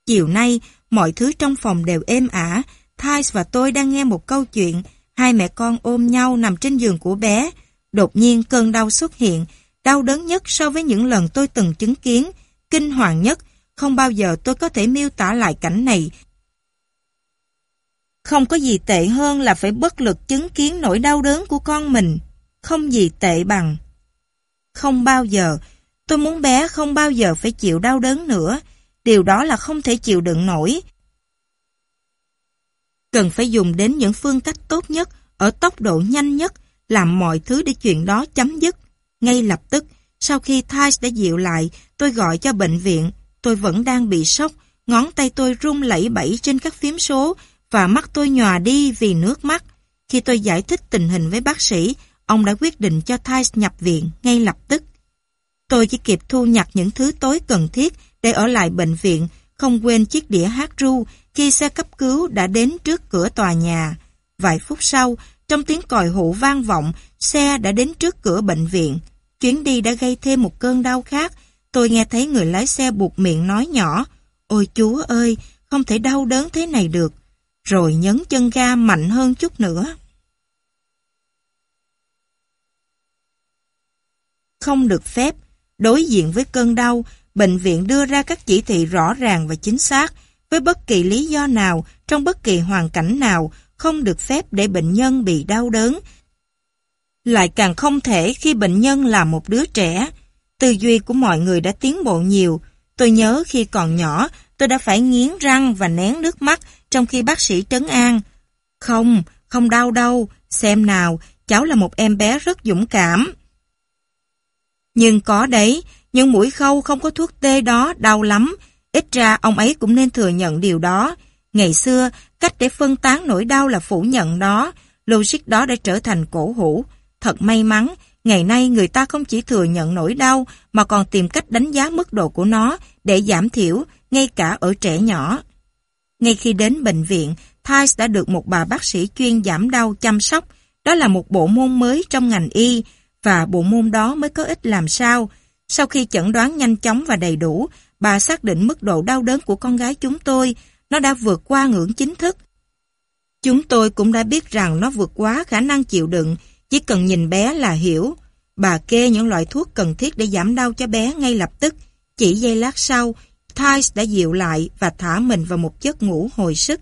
Speaker 1: Chiều nay, mọi thứ trong phòng đều êm ả. Thais và tôi đang nghe một câu chuyện. Hai mẹ con ôm nhau nằm trên giường của bé. Đột nhiên cơn đau xuất hiện, đau đớn nhất so với những lần tôi từng chứng kiến, kinh hoàng nhất. Không bao giờ tôi có thể miêu tả lại cảnh này. Không có gì tệ hơn là phải bất lực chứng kiến nỗi đau đớn của con mình. Không gì tệ bằng. Không bao giờ. Tôi muốn bé không bao giờ phải chịu đau đớn nữa. Điều đó là không thể chịu đựng nổi. Cần phải dùng đến những phương cách tốt nhất, ở tốc độ nhanh nhất, làm mọi thứ để chuyện đó chấm dứt. Ngay lập tức, sau khi Thais đã dịu lại, tôi gọi cho bệnh viện. Tôi vẫn đang bị sốc, ngón tay tôi run lẩy bẩy trên các phím số và mắt tôi nhòa đi vì nước mắt. Khi tôi giải thích tình hình với bác sĩ, ông đã quyết định cho Thais nhập viện ngay lập tức. Tôi chỉ kịp thu nhặt những thứ tối cần thiết để ở lại bệnh viện, không quên chiếc đĩa hát ru khi xe cấp cứu đã đến trước cửa tòa nhà. Vài phút sau, trong tiếng còi hụ vang vọng, xe đã đến trước cửa bệnh viện. Chuyến đi đã gây thêm một cơn đau khác. Tôi nghe thấy người lái xe buộc miệng nói nhỏ, Ôi chúa ơi, không thể đau đớn thế này được. Rồi nhấn chân ga mạnh hơn chút nữa. Không được phép, đối diện với cơn đau, bệnh viện đưa ra các chỉ thị rõ ràng và chính xác, với bất kỳ lý do nào, trong bất kỳ hoàn cảnh nào, không được phép để bệnh nhân bị đau đớn. Lại càng không thể khi bệnh nhân là một đứa trẻ. Tư duy của mọi người đã tiến bộ nhiều. Tôi nhớ khi còn nhỏ, tôi đã phải nghiến răng và nén nước mắt trong khi bác sĩ trấn an. Không, không đau đâu, xem nào, cháu là một em bé rất dũng cảm. Nhưng có đấy, những mũi khâu không có thuốc tê đó đau lắm, ít ra ông ấy cũng nên thừa nhận điều đó. Ngày xưa, cách để phân tán nỗi đau là phủ nhận đó, logic đó đã trở thành cổ hủ. Thật may mắn, ngày nay người ta không chỉ thừa nhận nỗi đau mà còn tìm cách đánh giá mức độ của nó để giảm thiểu, ngay cả ở trẻ nhỏ. Ngay khi đến bệnh viện, Thais đã được một bà bác sĩ chuyên giảm đau chăm sóc. Đó là một bộ môn mới trong ngành y, và bộ môn đó mới có ích làm sao. Sau khi chẩn đoán nhanh chóng và đầy đủ, bà xác định mức độ đau đớn của con gái chúng tôi, nó đã vượt qua ngưỡng chính thức. Chúng tôi cũng đã biết rằng nó vượt quá khả năng chịu đựng, chỉ cần nhìn bé là hiểu. Bà kê những loại thuốc cần thiết để giảm đau cho bé ngay lập tức. Chỉ giây lát sau, Thais đã dịu lại và thả mình vào một giấc ngủ hồi sức.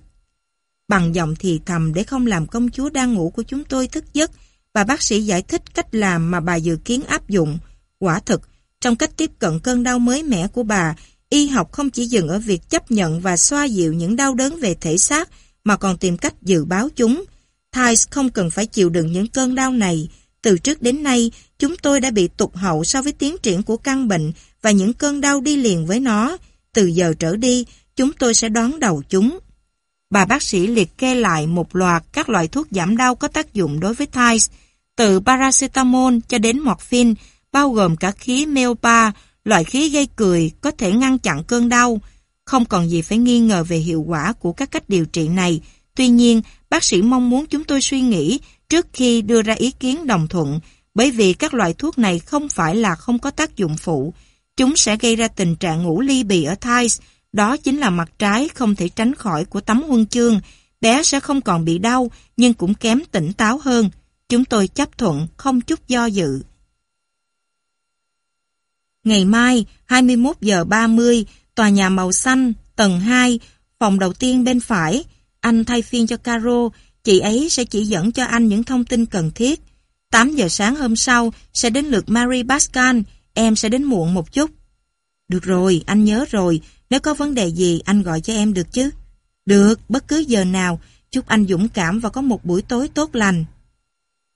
Speaker 1: Bằng giọng thì thầm để không làm công chúa đang ngủ của chúng tôi thức giấc, và bác sĩ giải thích cách làm mà bà dự kiến áp dụng. Quả thực, trong cách tiếp cận cơn đau mới mẻ của bà, y học không chỉ dừng ở việc chấp nhận và xoa dịu những đau đớn về thể xác, mà còn tìm cách dự báo chúng. Thais không cần phải chịu đựng những cơn đau này. Từ trước đến nay, chúng tôi đã bị tụt hậu so với tiến triển của căn bệnh và những cơn đau đi liền với nó. Từ giờ trở đi, chúng tôi sẽ đón đầu chúng. Bà bác sĩ liệt kê lại một loạt các loại thuốc giảm đau có tác dụng đối với Thais, từ paracetamol cho đến morphine, bao gồm cả khí Meopa, loại khí gây cười có thể ngăn chặn cơn đau. Không còn gì phải nghi ngờ về hiệu quả của các cách điều trị này. Tuy nhiên, bác sĩ mong muốn chúng tôi suy nghĩ trước khi đưa ra ý kiến đồng thuận, bởi vì các loại thuốc này không phải là không có tác dụng phụ. Chúng sẽ gây ra tình trạng ngủ ly bì ở thai, đó chính là mặt trái không thể tránh khỏi của tấm huân chương. Bé sẽ không còn bị đau, nhưng cũng kém tỉnh táo hơn. Chúng tôi chấp thuận, không chút do dự. Ngày mai, 21 giờ 30, tòa nhà màu xanh, tầng 2, phòng đầu tiên bên phải. Anh thay phiên cho Caro, chị ấy sẽ chỉ dẫn cho anh những thông tin cần thiết. 8 giờ sáng hôm sau sẽ đến lượt mary Pascal, em sẽ đến muộn một chút. Được rồi, anh nhớ rồi, nếu có vấn đề gì anh gọi cho em được chứ? Được, bất cứ giờ nào, chúc anh dũng cảm và có một buổi tối tốt lành.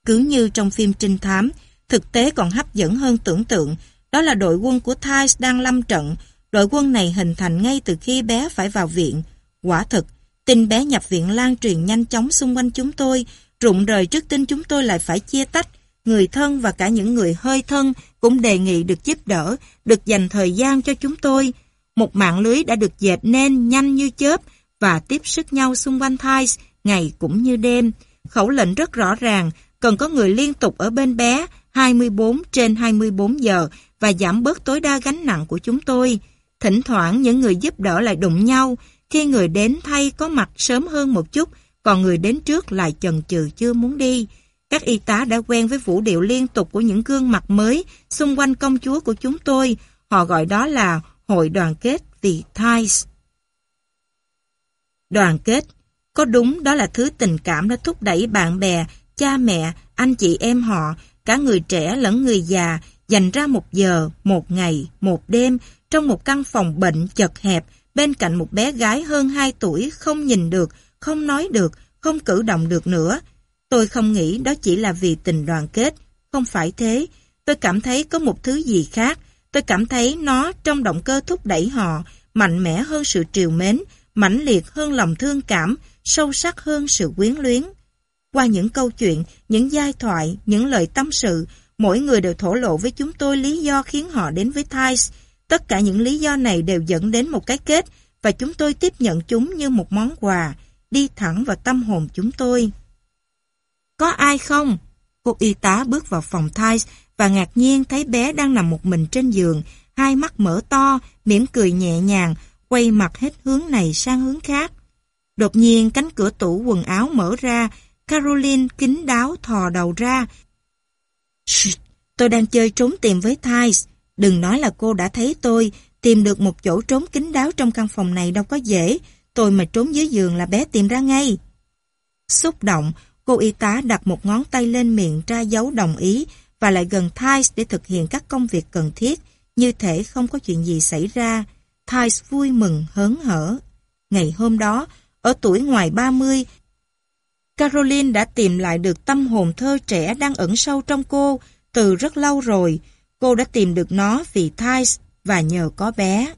Speaker 1: Cứ như trong phim trinh thám, thực tế còn hấp dẫn hơn tưởng tượng, đó là đội quân của Thais đang lâm trận. Đội quân này hình thành ngay từ khi bé phải vào viện. Quả thực, tin bé nhập viện lan truyền nhanh chóng xung quanh chúng tôi, rụng rời trước tin chúng tôi lại phải chia tách. Người thân và cả những người hơi thân cũng đề nghị được giúp đỡ, được dành thời gian cho chúng tôi. Một mạng lưới đã được dệt nên nhanh như chớp và tiếp sức nhau xung quanh Thais, ngày cũng như đêm. Khẩu lệnh rất rõ ràng, cần có người liên tục ở bên bé 24 trên 24 giờ và giảm bớt tối đa gánh nặng của chúng tôi. Thỉnh thoảng những người giúp đỡ lại đụng nhau, khi người đến thay có mặt sớm hơn một chút, còn người đến trước lại chần chừ chưa muốn đi. Các y tá đã quen với vũ điệu liên tục của những gương mặt mới xung quanh công chúa của chúng tôi. Họ gọi đó là Hội đoàn kết vì Thais. Đoàn kết, có đúng đó là thứ tình cảm đã thúc đẩy bạn bè, cha mẹ, anh chị em họ, cả người trẻ lẫn người già, dành ra một giờ, một ngày, một đêm trong một căn phòng bệnh chật hẹp bên cạnh một bé gái hơn 2 tuổi không nhìn được, không nói được, không cử động được nữa. Tôi không nghĩ đó chỉ là vì tình đoàn kết, không phải thế. Tôi cảm thấy có một thứ gì khác. Tôi cảm thấy nó trong động cơ thúc đẩy họ, mạnh mẽ hơn sự triều mến, mãnh liệt hơn lòng thương cảm, sâu sắc hơn sự quyến luyến. Qua những câu chuyện, những giai thoại, những lời tâm sự, mỗi người đều thổ lộ với chúng tôi lý do khiến họ đến với Thais. Tất cả những lý do này đều dẫn đến một cái kết và chúng tôi tiếp nhận chúng như một món quà, đi thẳng vào tâm hồn chúng tôi. Có ai không? Cô y tá bước vào phòng Thais và ngạc nhiên thấy bé đang nằm một mình trên giường, hai mắt mở to, mỉm cười nhẹ nhàng, quay mặt hết hướng này sang hướng khác. Đột nhiên cánh cửa tủ quần áo mở ra, Caroline kính đáo thò đầu ra. Shh, tôi đang chơi trốn tìm với Thais. Đừng nói là cô đã thấy tôi, tìm được một chỗ trốn kín đáo trong căn phòng này đâu có dễ. Tôi mà trốn dưới giường là bé tìm ra ngay. Xúc động, cô y tá đặt một ngón tay lên miệng ra dấu đồng ý và lại gần Thais để thực hiện các công việc cần thiết, như thể không có chuyện gì xảy ra. Thais vui mừng, hớn hở. Ngày hôm đó, ở tuổi ngoài 30, Caroline đã tìm lại được tâm hồn thơ trẻ đang ẩn sâu trong cô từ rất lâu rồi. Cô đã tìm được nó vì Thais và nhờ có bé.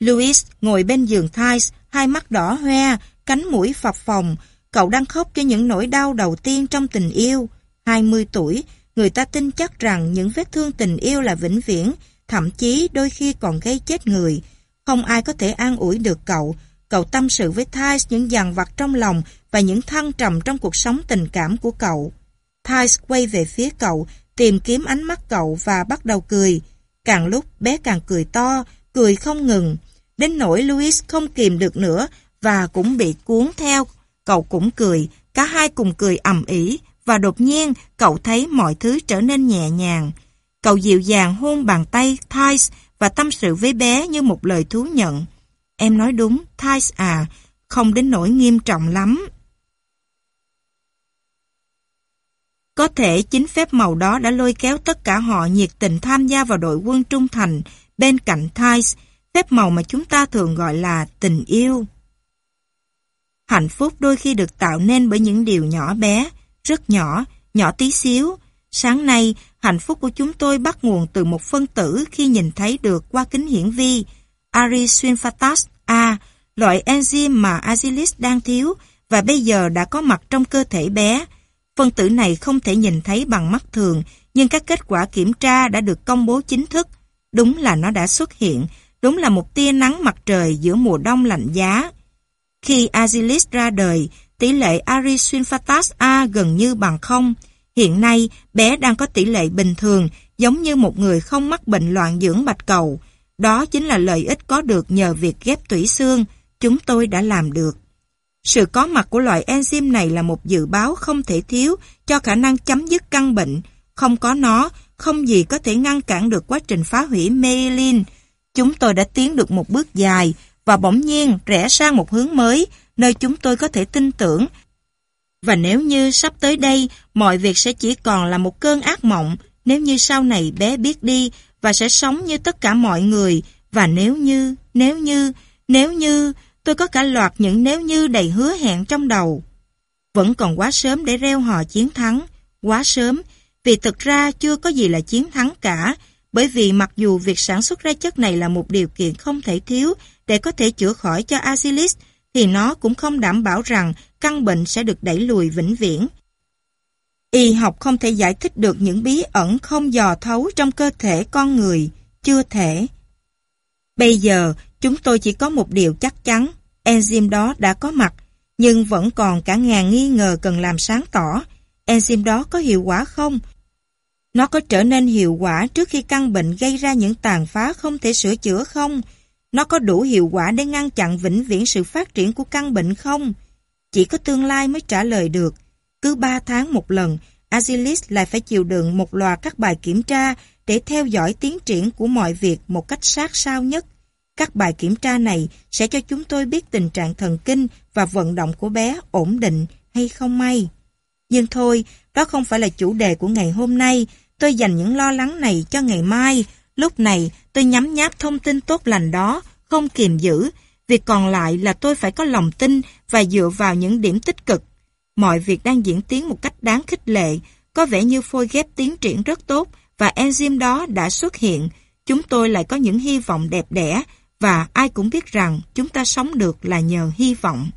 Speaker 1: Louis ngồi bên giường Thais, hai mắt đỏ hoe, cánh mũi phập phồng. Cậu đang khóc cho những nỗi đau đầu tiên trong tình yêu. 20 tuổi, người ta tin chắc rằng những vết thương tình yêu là vĩnh viễn, thậm chí đôi khi còn gây chết người. Không ai có thể an ủi được cậu. Cậu tâm sự với Thais những dằn vặt trong lòng và những thăng trầm trong cuộc sống tình cảm của cậu. Thais quay về phía cậu, tìm kiếm ánh mắt cậu và bắt đầu cười. Càng lúc bé càng cười to, cười không ngừng. Đến nỗi Louis không kìm được nữa và cũng bị cuốn theo. Cậu cũng cười, cả hai cùng cười ầm ĩ và đột nhiên cậu thấy mọi thứ trở nên nhẹ nhàng. Cậu dịu dàng hôn bàn tay Thais và tâm sự với bé như một lời thú nhận. Em nói đúng, Thais à, không đến nỗi nghiêm trọng lắm. Có thể chính phép màu đó đã lôi kéo tất cả họ nhiệt tình tham gia vào đội quân trung thành bên cạnh Thais, phép màu mà chúng ta thường gọi là tình yêu. Hạnh phúc đôi khi được tạo nên bởi những điều nhỏ bé, rất nhỏ, nhỏ tí xíu. Sáng nay, hạnh phúc của chúng tôi bắt nguồn từ một phân tử khi nhìn thấy được qua kính hiển vi, Arisulfatas A, loại enzyme mà Agilis đang thiếu và bây giờ đã có mặt trong cơ thể bé. Phân tử này không thể nhìn thấy bằng mắt thường, nhưng các kết quả kiểm tra đã được công bố chính thức. Đúng là nó đã xuất hiện, đúng là một tia nắng mặt trời giữa mùa đông lạnh giá. Khi Agilis ra đời, tỷ lệ Arisulfatas A gần như bằng không. Hiện nay, bé đang có tỷ lệ bình thường, giống như một người không mắc bệnh loạn dưỡng bạch cầu. Đó chính là lợi ích có được nhờ việc ghép tủy xương. Chúng tôi đã làm được. Sự có mặt của loại enzyme này là một dự báo không thể thiếu cho khả năng chấm dứt căn bệnh. Không có nó, không gì có thể ngăn cản được quá trình phá hủy myelin. Chúng tôi đã tiến được một bước dài và bỗng nhiên rẽ sang một hướng mới, nơi chúng tôi có thể tin tưởng. Và nếu như sắp tới đây, mọi việc sẽ chỉ còn là một cơn ác mộng, nếu như sau này bé biết đi và sẽ sống như tất cả mọi người, và nếu như, nếu như, nếu như, tôi có cả loạt những nếu như đầy hứa hẹn trong đầu. Vẫn còn quá sớm để reo hò chiến thắng, quá sớm, vì thực ra chưa có gì là chiến thắng cả, bởi vì mặc dù việc sản xuất ra chất này là một điều kiện không thể thiếu để có thể chữa khỏi cho Asilis, thì nó cũng không đảm bảo rằng căn bệnh sẽ được đẩy lùi vĩnh viễn. Y học không thể giải thích được những bí ẩn không dò thấu trong cơ thể con người, chưa thể. Bây giờ, chúng tôi chỉ có một điều chắc chắn, enzyme đó đã có mặt, nhưng vẫn còn cả ngàn nghi ngờ cần làm sáng tỏ. Enzyme đó có hiệu quả không? Nó có trở nên hiệu quả trước khi căn bệnh gây ra những tàn phá không thể sửa chữa không? Nó có đủ hiệu quả để ngăn chặn vĩnh viễn sự phát triển của căn bệnh không? Chỉ có tương lai mới trả lời được. Cứ 3 tháng một lần, Azilis lại phải chịu đựng một loạt các bài kiểm tra để theo dõi tiến triển của mọi việc một cách sát sao nhất. Các bài kiểm tra này sẽ cho chúng tôi biết tình trạng thần kinh và vận động của bé ổn định hay không may. Nhưng thôi, đó không phải là chủ đề của ngày hôm nay. Tôi dành những lo lắng này cho ngày mai. Lúc này, tôi nhắm nháp thông tin tốt lành đó, không kiềm giữ. Việc còn lại là tôi phải có lòng tin và dựa vào những điểm tích cực. Mọi việc đang diễn tiến một cách đáng khích lệ. Có vẻ như phôi ghép tiến triển rất tốt và enzyme đó đã xuất hiện. Chúng tôi lại có những hy vọng đẹp đẽ và ai cũng biết rằng chúng ta sống được là nhờ hy vọng.